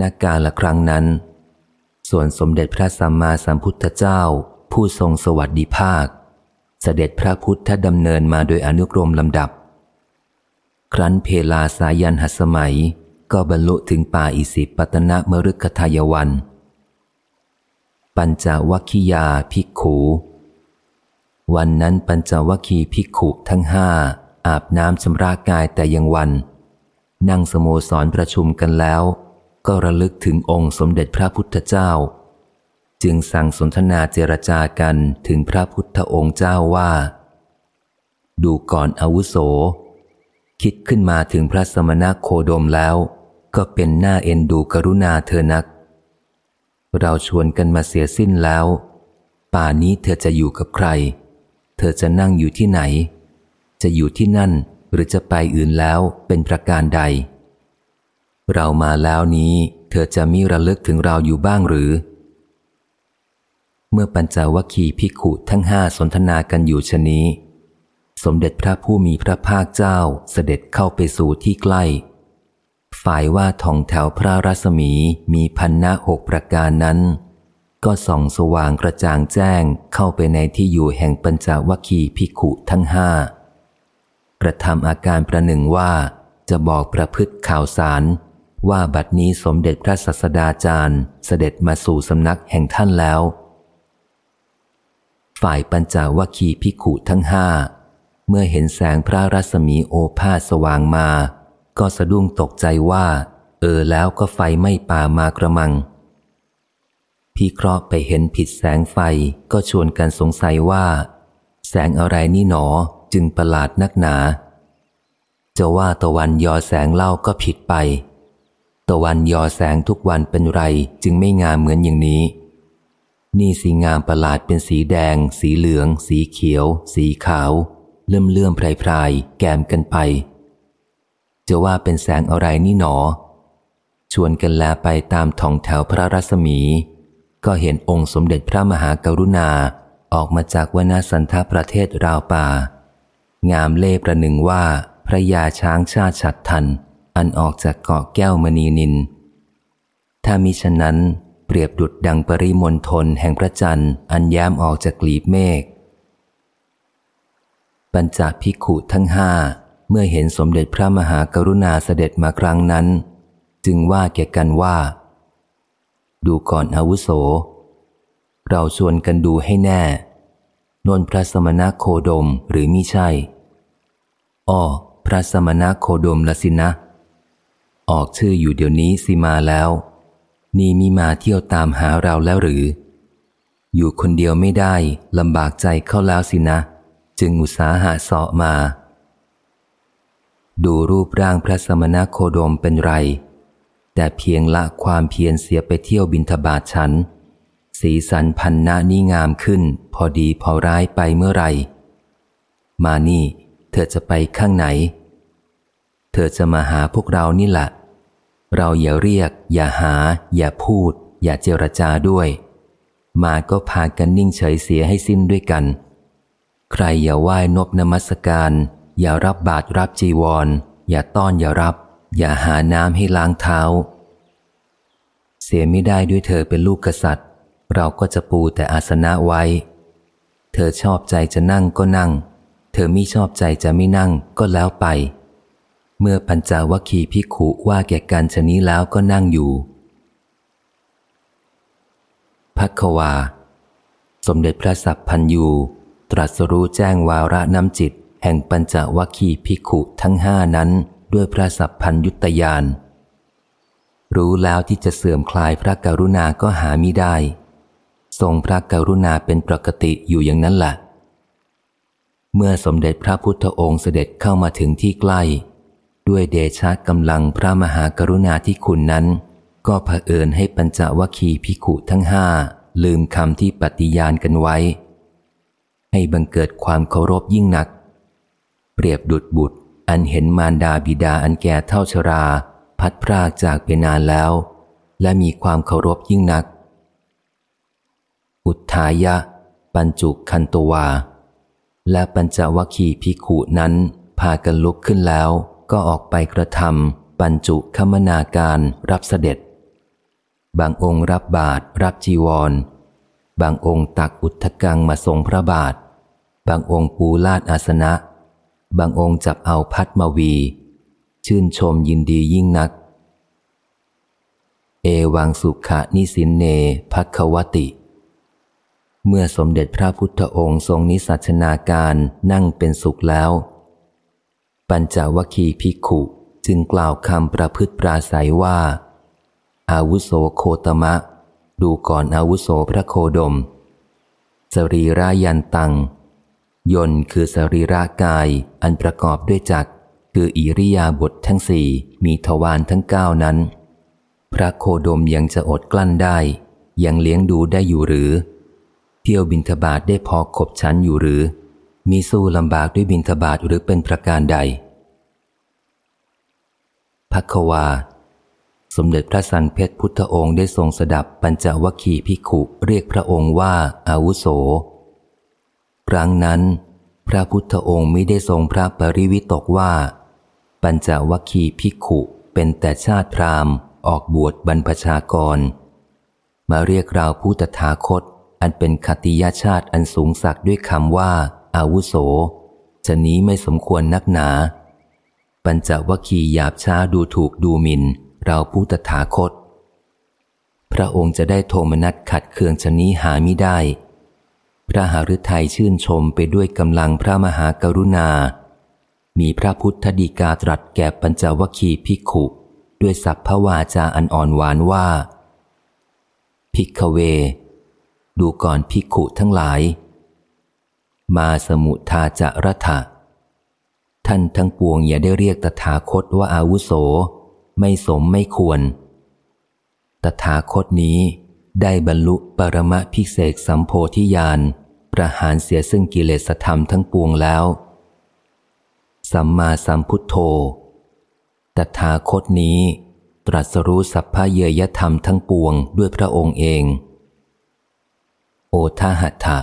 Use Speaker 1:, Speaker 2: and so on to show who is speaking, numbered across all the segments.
Speaker 1: ณกาละครั้งนั้น ส่วนสมเด็จพระสัมมาสัมพุทธเจ้า ผู้ทรงสวัสดิภาค เสด็จพระพุทธดำเนินมาโดยอนุกรมลำดับ ครั้นเพลาสายันหัสมัยก็บรรลุถึงป่าอิสิปตนะมฤคทายวัน ปัญจวัคคียาภิกขู วันนั้นปัญจวัคคีภิกขุทั้งห้าอาบน้ำชำระกายแต่ยังวัน นั่งสโมสรประชุมกันแล้ว ก็ระลึกถึงองค์สมเด็จพระพุทธเจ้า จึงสั่งสนทนาเจรจากันถึงพระพุทธองค์เจ้าว่า ดูก่อนอาวุโส คิดขึ้นมาถึงพระสมณโคดมแล้ว ก็เป็นหน้าเอ็นดูกรุณาเธอนัก เราชวนกันมาเสียสิ้นแล้ว ป่านี้เธอจะอยู่กับใคร เธอจะนั่งอยู่ที่ไหน จะอยู่ที่นั่นหรือจะไปอื่นแล้วเป็นประการใด เรามาแล้วนี้เธอจะมีระลึกถึงเราอยู่บ้างหรือ เมื่อปัญจวัคคีย์พิขุทั้งห้าสนทนากันอยู่ชนี้ สมเด็จพระผู้มีพระภาคเจ้าเสด็จเข้าไปสู่ที่ใกล้ ฝ่ายว่าทองแถวพระรัศมีมีพันนาหกประการนั้น ก็ส่องสว่างกระจ่างแจ้งเข้าไปในที่อยู่แห่งปัญจวัคคีย์พิขุทั้งห้ากระทำอาการประหนึ่งว่าจะบอกประพฤติข่าวสาร ว่าบัดนี้สมเด็จพระสัสดาจารย์เสด็จมาสู่สำนักแห่งท่านแล้ว ฝ่ายปัญจวัคคีย์พิขุทั้งห้า เมื่อเห็นแสงพระรัศมีโอภาสสว่างมา ก็สะดุ้งตกใจว่า เออแล้วก็ไฟไม่ป่ามากระมังพี่เคราะห์ไปเห็นผิดแสงไฟก็ชวนกันสงสัยว่า แสงอะไรนี่หนอจึงประหลาดนักหนา จะว่าตะวันยอแสงเล่าก็ผิดไป ตะวันยอแสงทุกวันเป็นไรจึงไม่งามเหมือนอย่างนี้ นี่สีงามประหลาดเป็นสีแดง สีเหลือง สีเขียว สีขาว เลื่อมเลื่อมไพรไพรแกมกันไป จะว่าเป็นแสงอะไรนี่หนอ ชวนกันแลไปตามท่องแถวพระรัศมี ก็เห็นองค์สมเด็จพระมหากรุณาออกมาจากวนาสันทประเทศราวป่า งามเล่ประหนึ่งว่าพระยาช้างชาติฉัดทัน อันออกจากเกาะแก้วมณีนิน ถ้ามิฉะนั้นเปรียบดุดดังปริมณฑลแห่งพระจันทร์อันย้มออกจากกลีบเมฆปัญจพิขุทั้งห้าเมื่อเห็นสมเด็จพระมหากรุณาเสด็จมาครั้งนั้น จึงว่าแก่กันว่า ดูก่อนอาวุโส เราชวนกันดูให้แน่นนพระสมณโคดมหรือมิใช่ อ้อ พระสมณโคดมละสินะ ออกชื่ออยู่เดี๋ยวนี้สิมาแล้ว นี่มีมาเที่ยวตามหาเราแล้วหรือ อยู่คนเดียวไม่ได้ลำบากใจเข้าแล้วสินะ จึงอุตสาหะเสาะมา ดูรูปร่างพระสมณโคดมเป็นไร แต่เพียงละความเพียรเสียไปเที่ยวบินทบาทฉัน สีสันพันนานี่งามขึ้น พอดีพอร้ายไปเมื่อไรมานี่ เธอจะไปข้างไหน เธอจะมาหาพวกเรานี่แหละ เราอย่าเรียก อย่าหา อย่าพูด อย่าเจรจาด้วย มาก็พากันนิ่งเฉยเสียให้สิ้นด้วยกัน ใครอย่าไหว้นบนมัสการ อย่ารับบาตรรับจีวร อย่าต้อนอย่ารับ อย่าหาน้ำให้ล้างเท้า เสียไม่ได้ด้วยเธอเป็นลูกกษัตริย์ เราก็จะปูแต่อาสนะไว้ เธอชอบใจจะนั่งก็นั่ง เธอไม่ชอบใจจะไม่นั่งก็แล้วไป เมื่อปัญจวัคคีพิขุว่าแก่กันชนี้แล้วก็นั่งอยู่พักวา สมเด็จพระสัพพันยูตรัสรู้แจ้งวาระน้ำจิต แห่งปัญจวัคคีพิขุทั้งห้านั้นด้วยพระสัพพันยุตยาน รู้แล้วที่จะเสื่อมคลายพระกรุณาก็หามิได้ ทรงพระกรุณาเป็นปกติอยู่อย่างนั้นแหละเมื่อสมเด็จพระพุทธองค์เสด็จเข้ามาถึงที่ใกล้ ด้วยเดชะกำลังพระมหากรุณาที่คุณนั้น ก็เผอิญให้ปัญจวัคคีพิขุทั้งห้าลืมคำที่ปฏิญาณกันไว้ ให้บังเกิดความเคารพยิ่งหนัก เปรียบดุดบุตร อันเห็นมารดาบิดาอันแก่เท่าชรา พัดพรากจากไปนานแล้ว และมีความเคารพยิ่งนัก อุทายะ ปัญจุคันตวา และปัญจวัคคีพิขุนั้นพากันลุกขึ้นแล้ว ก็ออกไปกระทำปัญจุคมนาการรับเสด็จ บางองค์รับบาตรรับจีวร บางองค์ตักอุทธกังมาทรงพระบาท บางองค์ปูลาดอาสนะ บางองค์จับเอาพัดมาวี ชื่นชมยินดียิ่งนัก เอวังสุขะนิสินเนภัควติ เมื่อสมเด็จพระพุทธองค์ทรงนิสัชนาการนั่งเป็นสุขแล้ว ปัญจวคีภิกขุจึงกล่าวคำประพฤติปราศัยว่า อาวุโสโคตมะ ดูก่อนอาวุโสพระโคดม สรีรายันตัง ยนคือสรีรากายอันประกอบด้วยจักรคืออิริยาบถททั้งสี่มีทวารทั้งเก้านั้น พระโคดมยังจะอดกลั้นได้ ยังเลี้ยงดูได้อยู่หรือ เที่ยวบินทบาทได้พอขบชั้นอยู่หรือ มีสู้ลำบากด้วยบินทบาทหรือเป็นประการใดพักวา สมเด็จพระสันเพชรพุทธองค์ได้ทรงสดับปัญจวคีพิขุเรียกพระองค์ว่าอาวุโส ครั้งนั้น พระพุทธองค์ไม่ได้ทรงพระปริวิตกว่า ปัญจวคีพิขุเป็นแต่ชาติพราหมณ์ ออกบวชบรรพชากร มาเรียกราวผู้ตถาคต อันเป็นคติยาชาติอันสูงสักด้วยคำว่า อาวุโสจะนี้ไม่สมควรนักหนา ปัญจวคีหยาบช้าดูถูกดูหมินเราผู้ตถาคต พระองค์จะได้โทมนัสขัดเคืองชนี้หาไม่ได้ พระหฤทัยชื่นชมไปด้วยกำลังพระมหากรุณา มีพระพุทธดีกาตรัสแก่ปัญจวคีพิกขุด้วยสัพพวาจาอันอ่อนหวานว่า พิกเว ดูก่อนพิกขุทั้งหลาย มาสมุทาจะรัฐะท่านทั้งปวงอย่าได้เรียกตถาคตว่าอาวุโส ไม่สมไม่ควร ตถาคตนี้ได้บรรลุปรมะพิเศษสัมโพธิญาณประหารเสียซึ่งกิเลสธรรมทั้งปวงแล้ว สัมมาสัมพุทโธ ตถาคตนี้ ตรัสรู้สัพพเยยธรรมทั้งปวงด้วยพระองค์เอง โอทาหัตถะ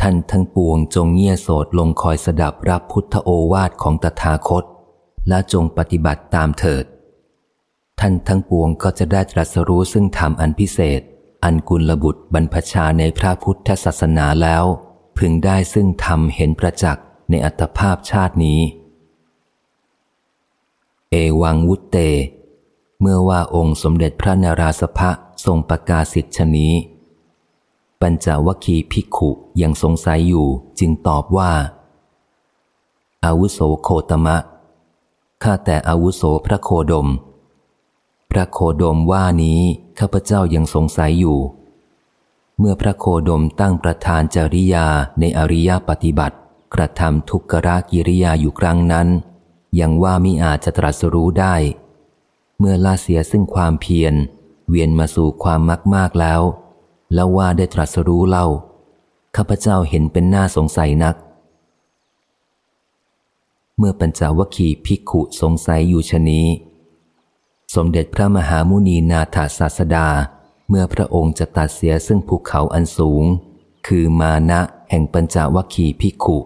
Speaker 1: ท่านทั้งปวงจงเงี่ยโสดลงคอยสดับรับพุทธโอวาทของตถาคต และจงปฏิบัติตามเถิด ท่านทั้งปวงก็จะได้ตรัสรู้ซึ่งธรรมอันพิเศษ อันกุลบุตรบรรพชาในพระพุทธศาสนาแล้ว พึงได้ซึ่งธรรมเห็นประจักษ์ในอัตภาพชาตินี้ เอวังวุตเต เมื่อว่าองค์สมเด็จพระนาราสภะทรงประกาศสิทธิชนี้ ปัญจวคีภิกขุยังสงสัยอยู่จึงตอบว่า อาวุโสโคตมะ ข้าแต่อาวุโสพระโคดม พระโคดมว่านี้ข้าพเจ้ายังสงสัยอยู่ เมื่อพระโคดมตั้งประธานจริยาในอริยปฏิบัติ กระทำทุกขรากิริยาอยู่ครั้งนั้น ยังว่ามิอาจจะตรัสรู้ได้ เมื่อลาเสียซึ่งความเพียร เวียนมาสู่ความมากมากแล้ว แล้วว่าได้ตรัสรู้เล่า ข้าพเจ้าเห็นเป็นหน้าสงสัยนัก เมื่อปัญจวคีภิกขุสงสัยอยู่ชนี้ สมเด็จพระมหามุนีนาถาศาสดา เมื่อพระองค์จะตัดเสียซึ่งภูเขาอันสูง คือมานะแห่งปัญจวคีภิกขุ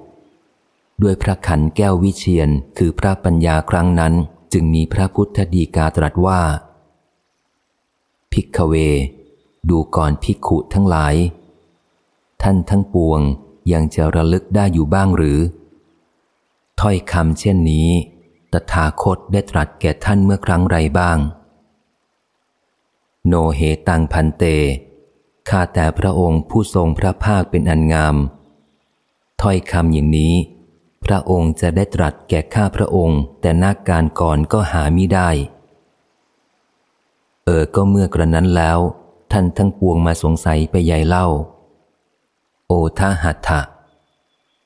Speaker 1: ด้วยพระขันแก้ววิเชียนคือพระปัญญาครั้งนั้นจึงมีพระพุทธดีกาตรัสว่าภิกเว ดูก่อนพิกขุทั้งหลาย ท่านทั้งปวงยังจะระลึกได้อยู่บ้างหรือ ถ้อยคำเช่นนี้ ตถาคตได้ตรัสแก่ท่านเมื่อครั้งไรบ้าง โนเหตังพันเต ข้าแต่พระองค์ผู้ทรงพระภาคเป็นอันงาม ถ้อยคำอย่างนี้ พระองค์จะได้ตรัสแก่ข้าพระองค์ แต่นาการก่อนก็หาไม่ได้ เออก็เมื่อกระนั้นแล้ว ท่านทั้งปวงมาสงสัยไปใหญ่เล่า โอทาหัตถะ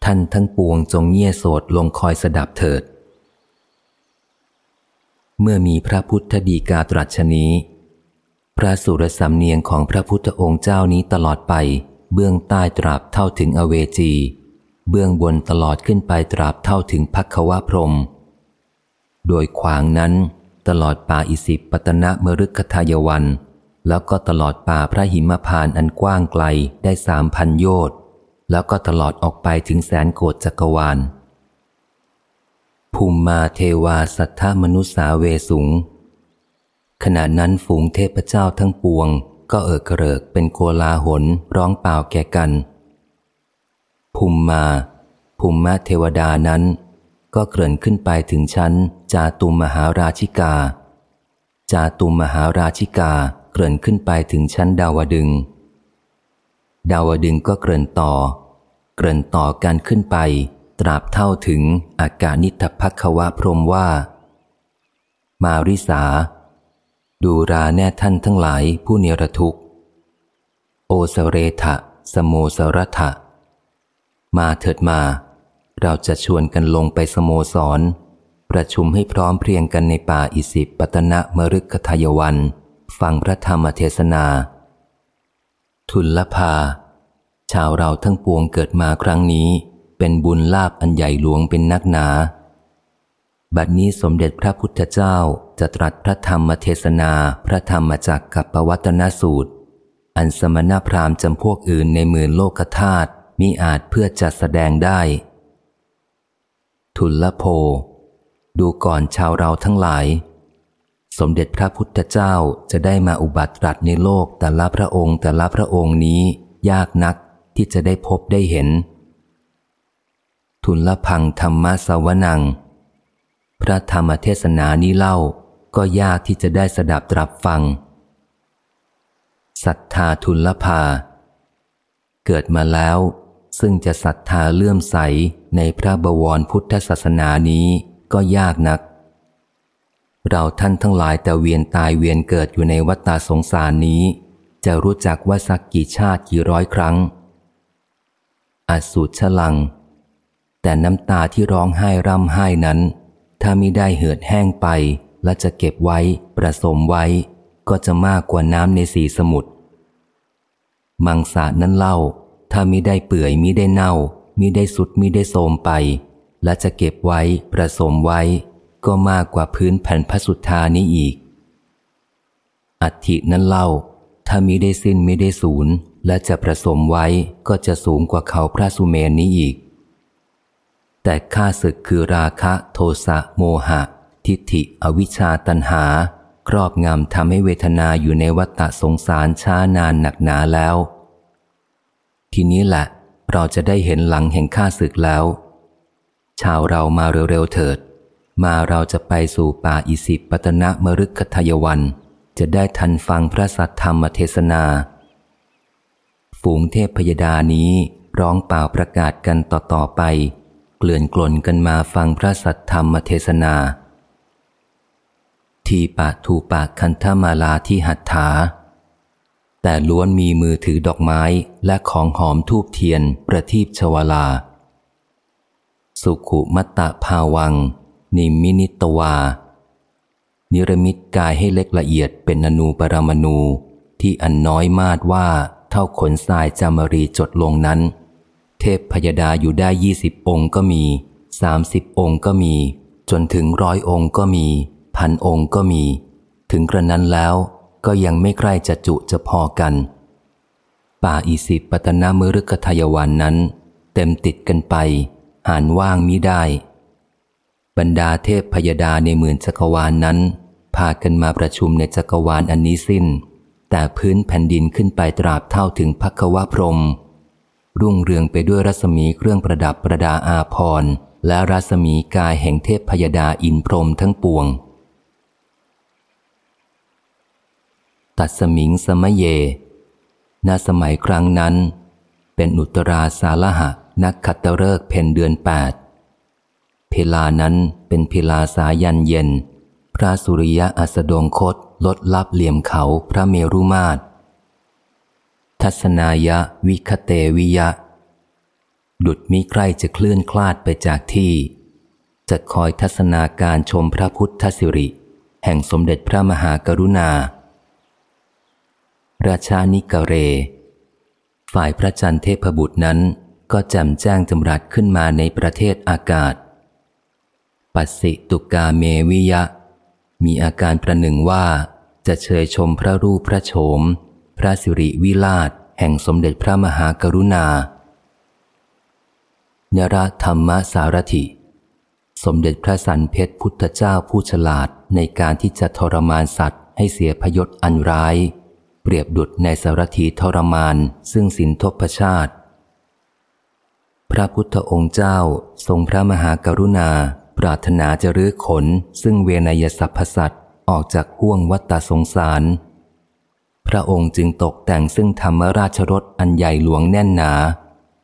Speaker 1: ท่านทั้งปวงจงเงี่ยโสดลงคอยสดับเถิด เมื่อมีพระพุทธดีกาตรัสชนี้ พระสุรสำเนียงของพระพุทธองค์เจ้านี้ตลอดไป เบื้องใต้ตราบเท่าถึงอเวจี เบื้องบนตลอดขึ้นไปตราบเท่าถึงพักวะพรม โดยขวางนั้นตลอดป่าอิสิปตนะมรุกทายวัน แล้วก็ตลอดป่าพระหิมพานอันกว้างไกลได้สามพันโยชน์แล้วก็ตลอดออกไปถึงแสนโกดจักรวาล ภูมิมาเทวาสัทธมนุสาเวสุง ขณะนั้นฝูงเทพเจ้าทั้งปวง ก็เอิกกระเริกเป็นโกลาหลร้องเปล่าแก่กัน ภูมิมาภูมิมาเทวดานั้น ก็เกริ่นขึ้นไปถึงชั้น จาตุมมหาราชิกา จาตุมมหาราชิกา เกริ่นขึ้นไปถึงชั้นดาวดึง ดาวดึงก็เกริ่นต่อ เกริ่นต่อการขึ้นไป ตราบเท่าถึงอากานิทพักวะพรมว่า มาริสา ดูราแน่ท่านทั้งหลายผู้เนรทุกข์ โอสเรทะสโมสรทะมาเถิดมา เราจะชวนกันลงไปสโมสร ประชุมให้พร้อมเพรียงกันในป่าอิสิปตนะมฤคทายวัน ฟังพระธรรมเทศนา ทุลภา ชาวเราทั้งปวงเกิดมาครั้งนี้ เป็นบุญลาบอันใหญ่หลวงเป็นนักหนา บัดนี้สมเด็จพระพุทธเจ้าจะตรัสพระธรรมเทศนาพระธรรมจากกับปวัตนสูตร อันสมณพราหมณ์จำพวกอื่นในหมื่นโลกธาตุมิอาจเพื่อจัดแสดงได้ ทุลโภดูก่อนชาวเราทั้งหลาย สมเด็จพระพุทธเจ้าจะได้มาอุบัติตรัสในโลกแต่ละพระองค์แต่ละพระองค์นี้ ยากนักที่จะได้พบได้เห็น ทุนละพังธรรมสวนัง พระธรรมเทศนานี้เล่าก็ยากที่จะได้สดับตรับฟังศรัทธาทุนละพาเกิดมาแล้ว ซึ่งจะศรัทธาเลื่อมใสในพระบวรพุทธศาสนานี้ก็ยากนัก เราท่านทั้งหลายแต่เวียนตายเวียนเกิดอยู่ในวัฏฏสงสารนี้ จะรู้จักว่าสักกี่ชาติกี่ร้อยครั้งอาสูตรฉลัง แต่น้ำตาที่ร้องไห้ร่ำไห้นั้น ถ้ามิได้เหือดแห้งไปและจะเก็บไว้ประสมไว้ ก็จะมากกว่าน้ำในสีสมุทรมังสานั้นเล่า ถ้ามิได้เปื่อยมิได้เน่ามิได้สุดมิได้โสมไป และจะเก็บไว้ประสมไว้ ก็มากกว่าพื้นแผ่นพระสุธานี้อีก อัฐินั้นเล่า ถ้ามิได้สิ้นมิได้ศูนย์และจะประสมไว้ก็จะสูงกว่าเขาพระสุเมนนี้อีก แต่ข้าศึกคือราคะโทสะโมหะ ทิฏฐิอวิชชาตันหา ครอบงำทำให้เวทนาอยู่ในวัฏสงสารช้านานหนักหนาแล้ว ทีนี้แหละ เราจะได้เห็นหลังแห่งข้าศึกแล้ว ชาวเรามาเร็วๆเถิด มาเราจะไปสู่ป่าอิสิปตนะมรุกทยวัน จะได้ทันฟังพระสัทธรรมเทศนา ฝูงเทพพยดานี้ร้องเป่าประกาศกันต่อๆไป เกลื่อนกล่นกันมาฟังพระสัทธรรมเทศนา ทีปะถูปากคันธมาลาที่หัตถา แต่ล้วนมีมือถือดอกไม้และของหอมทูบเทียนประทีปชวลา สุขุมัตตะภาวัง นิมินิตวา นิรมิตกายให้เล็กละเอียดเป็นอนูปรมาณูที่อันน้อยมาดว่าเท่าขนทรายจามรีจดลงนั้น เทพพยดาอยู่ได้ยี่สิบองค์ก็มีสามสิบองค์ก็มี จนถึงร้อยองค์ก็มี พันองค์ก็มี ถึงกระนั้นแล้วก็ยังไม่ใกล้จะจุจะพอกัน ป่าอีสิปตนามฤกทายวันนั้น เต็มติดกันไป หานว่างมิได้ บรรดาเทพพยดาในหมื่นจักรวาลนนั้น พากันมาประชุมในจักรวาลอันนี้สิ้น แต่พื้นแผ่นดินขึ้นไปตราบเท่าถึงพักวะพรม รุ่งเรืองไปด้วยรัศมีเครื่องประดับประดาอาพรและรัศมีกายแห่งเทพพยดาอินพรมทั้งปวง ตัดสมิงสมเย ณ สมัยครั้งนั้น เป็นอุตราสาลหะนักขัตฤกษ์เพนเดือนแปด เพลานั้นเป็นเพลาสายันเย็น พระสุริยะอัสดงคตลดลับเหลี่ยมเขาพระเมรุมาตร ทัศนายะวิคเตวิยะ ดุดมีใครจะเคลื่อนคลาดไปจากที่ จะคอยทัศนาการชมพระพุทธสิริ แห่งสมเด็จพระมหากรุณา ราชานิกเร ฝ่ายพระจันเทพบุตรนั้นก็แจ่มแจ้งจำรัดขึ้นมาในประเทศอากาศ ปัสสิตุกาเมวิยะ มีอาการประหนึ่งว่าจะเชยชมพระรูปพระโฉม พระสิริวิลาศแห่งสมเด็จพระมหากรุณา เนรธรรมสารถิ สมเด็จพระสันเพชรพุทธเจ้าผู้ฉลาดในการที่จะทรมานสัตว์ให้เสียพยศอันร้าย เปรียบดุดในสารถีทรมานซึ่งสินทพชาติ พระพุทธองค์เจ้าทรงพระมหากรุณา ปรารถนาจะรื้อขน ซึ่งเวนยสัพพสัตออกจากห่วงวัฏสงสาร พระองค์จึงตกแต่งซึ่งธรรมราชรถอันใหญ่หลวงแน่นหนา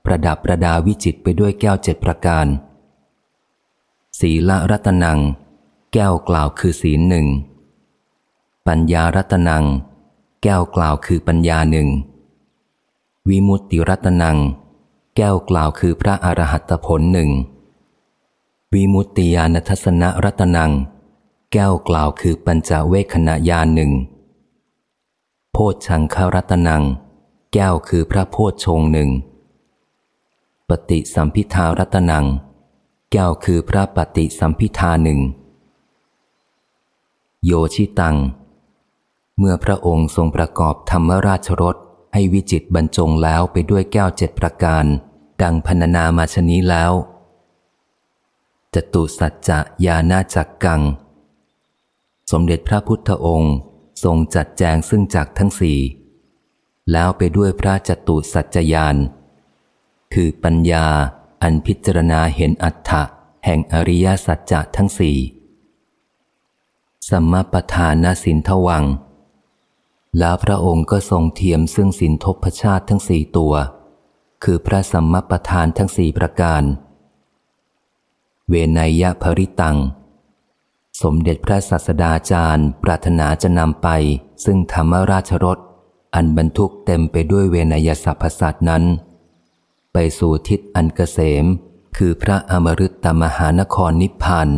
Speaker 1: ประดับประดาวิจิตไปด้วยแก้วเจ็ดประการ ศีละรัตนัง แก้วกล่าวคือศีลหนึ่ง ปัญญารัตนัง แก้วกล่าวคือปัญญาหนึ่ง วิมุตติรัตนัง แก้วกล่าวคือพระอรหัตผลหนึ่ง วิมุตติยานทัศนรัตนัง แก้วกล่าวคือปัญจเวคขณะยานหนึ่ง โพชังคารัตนัง แก้วคือพระโพชฌงหนึ่ง ปฏิสัมพิทารัตนัง แก้วคือพระปฏิสัมพิทาหนึ่ง โยชิตัง เมื่อพระองค์ทรงประกอบธรรมราชรสให้วิจิตบรรจงแล้วไปด้วยแก้วเจ็ดประการ ดังพรรณนามาชนี้แล้ว จตุสัจจะยานาจักกัง สมเด็จพระพุทธองค์ทรงจัดแจงซึ่งจักทั้งสี่ แล้วไปด้วยพระจตุสัจจยาน คือปัญญาอันพิจารณาเห็นอัฏฐะแห่งอริยสัจจะทั้งสี่สัมมาปทานาสินทวัง แล้วพระองค์ก็ทรงเทียมซึ่งสินทพชาติทั้งสี่ตัว คือพระสัมมาปทานทั้งสี่ประการ เวนยภริตัง สมเด็จพระศาสดาจารย์ ปรารถนาจะนำไป ซึ่งธรรมราชรถอันบรรทุกเต็มไปด้วยเวนยสัพพสัตนั้น ไปสู่ทิศอันเกษม คือพระอมฤตตมหานครนิพพาน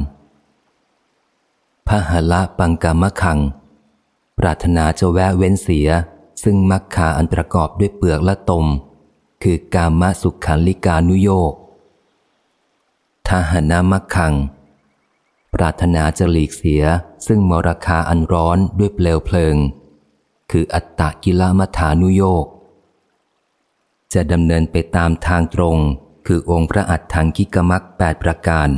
Speaker 1: พระหละปังกามะขัง ปรารถนาจะแวะเว้นเสีย ซึ่งมักคาอันประกอบด้วยเปลือกและตม คือกามสุขขันลิกานุโยก ทหานามักขัง ปรารถนาจะหลีกเสียซึ่งมรคาอันร้อนด้วยเปลวเพลิง คืออัตตะกิลมัฐานุโยกจะดำเนินไปตามทางตรง คือองค์พระอัฏฐังกิกมักแปดประการ